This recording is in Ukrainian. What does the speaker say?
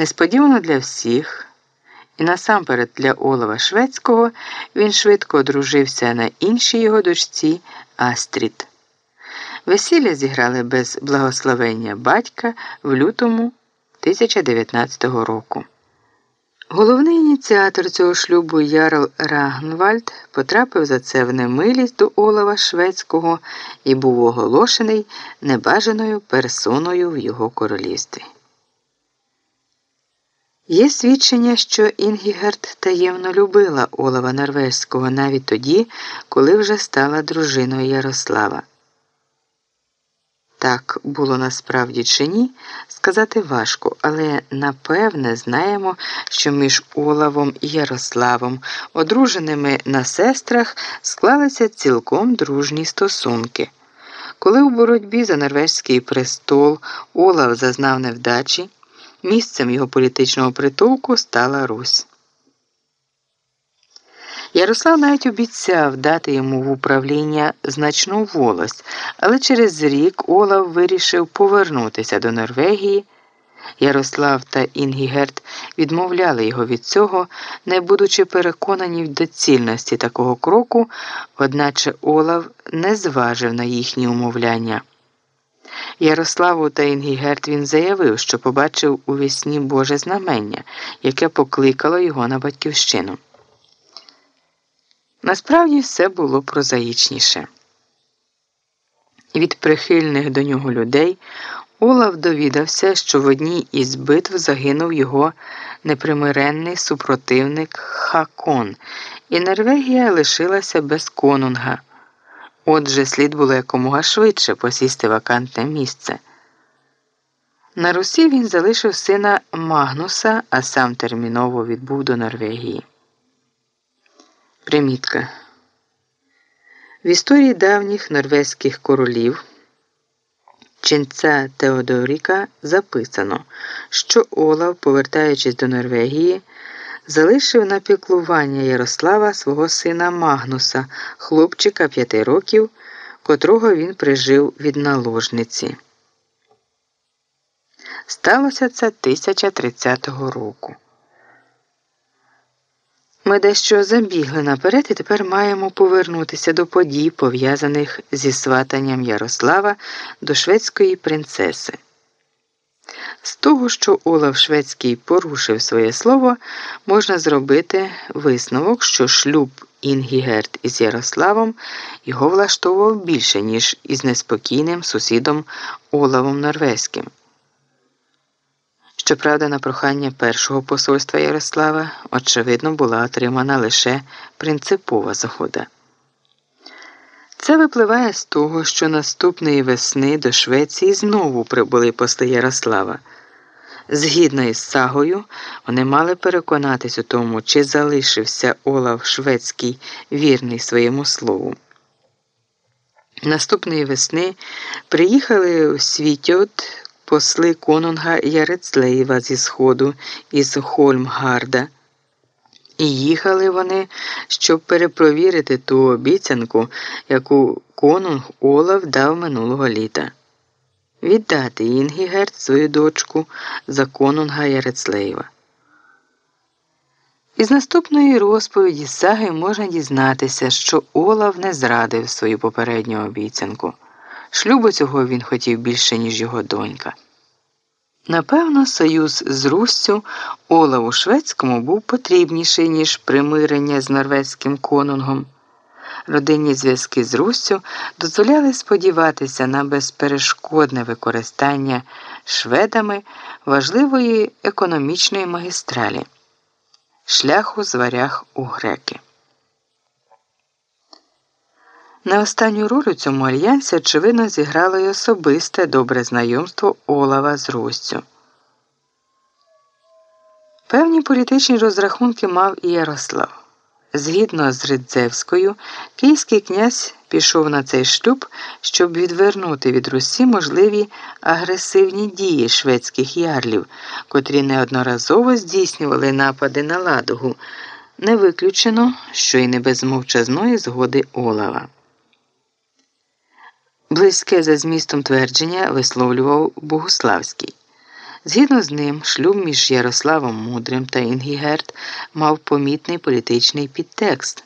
Несподівано для всіх, і насамперед для Олова Шведського він швидко одружився на іншій його дочці Астрід. Весілля зіграли без благословення батька в лютому 1019 року. Головний ініціатор цього шлюбу Ярл Рагнвальд потрапив за це в немилість до Олова Шведського і був оголошений небажаною персоною в його королівстві. Є свідчення, що Інгігерт таємно любила Олова Норвезького навіть тоді, коли вже стала дружиною Ярослава. Так було насправді чи ні, сказати важко, але напевне знаємо, що між Олавом і Ярославом, одруженими на сестрах, склалися цілком дружні стосунки. Коли у боротьбі за норвезький престол Олав зазнав невдачі, місцем його політичного притулку стала Русь. Ярослав навіть обіцяв дати йому в управління значну волость, але через рік Олав вирішив повернутися до Норвегії. Ярослав та Інгігерт відмовляли його від цього, не будучи переконані в доцільності такого кроку, одначе Олав не зважив на їхні умовляння. Ярославу та Інгігерт він заявив, що побачив у вісні Боже знамення, яке покликало його на батьківщину. Насправді все було прозаїчніше. Від прихильних до нього людей Олав довідався, що в одній із битв загинув його непримиренний супротивник Хакон, і Норвегія лишилася без конунга. Отже, слід було якомога швидше посісти вакантне місце. На Русі він залишив сина Магнуса, а сам терміново відбув до Норвегії. Примітка. В історії давніх норвезьких королів ченця Теодоріка записано, що Олав, повертаючись до Норвегії, залишив на піклування Ярослава свого сина Магнуса, хлопчика п'яти років, котрого він прижив від наложниці. Сталося це 1030 року. Ми дещо забігли наперед і тепер маємо повернутися до подій, пов'язаних зі сватанням Ярослава до шведської принцеси. З того, що Олаф Шведський порушив своє слово, можна зробити висновок, що шлюб Інгігерт із Ярославом його влаштовував більше, ніж із неспокійним сусідом Олавом Норвезьким. Щоправда, на прохання першого посольства Ярослава, очевидно, була отримана лише принципова згода. Це випливає з того, що наступної весни до Швеції знову прибули посли Ярослава. Згідно із сагою, вони мали переконатись у тому, чи залишився Олав Шведський вірний своєму слову. Наступної весни приїхали у Світьот посли конунга Ярецлеєва зі сходу із Хольмгарда. І їхали вони, щоб перепровірити ту обіцянку, яку конунг Олав дав минулого літа. Віддати Інгігерт свою дочку за конунга Ярецлеєва. Із наступної розповіді саги можна дізнатися, що Олав не зрадив свою попередню обіцянку. Шлюбу цього він хотів більше, ніж його донька. Напевно, союз з Руссю Олаву Шведському був потрібніший, ніж примирення з норвезьким конунгом. Родинні зв'язки з Руссю дозволяли сподіватися на безперешкодне використання шведами важливої економічної магістралі шляху з варяг у греки. На останню роль у цьому альянсі, очевидно, зіграло й особисте добре знайомство Олава з Руссю. Певні політичні розрахунки мав і Ярослав. Згідно з Ридзевською, київський князь пішов на цей шлюб, щоб відвернути від Русі можливі агресивні дії шведських ярлів, котрі неодноразово здійснювали напади на ладогу. Не виключено, що й не без мовчазної згоди Олава. Близьке за змістом твердження висловлював Богуславський. Згідно з ним, шлюб між Ярославом Мудрим та Інгігерт мав помітний політичний підтекст.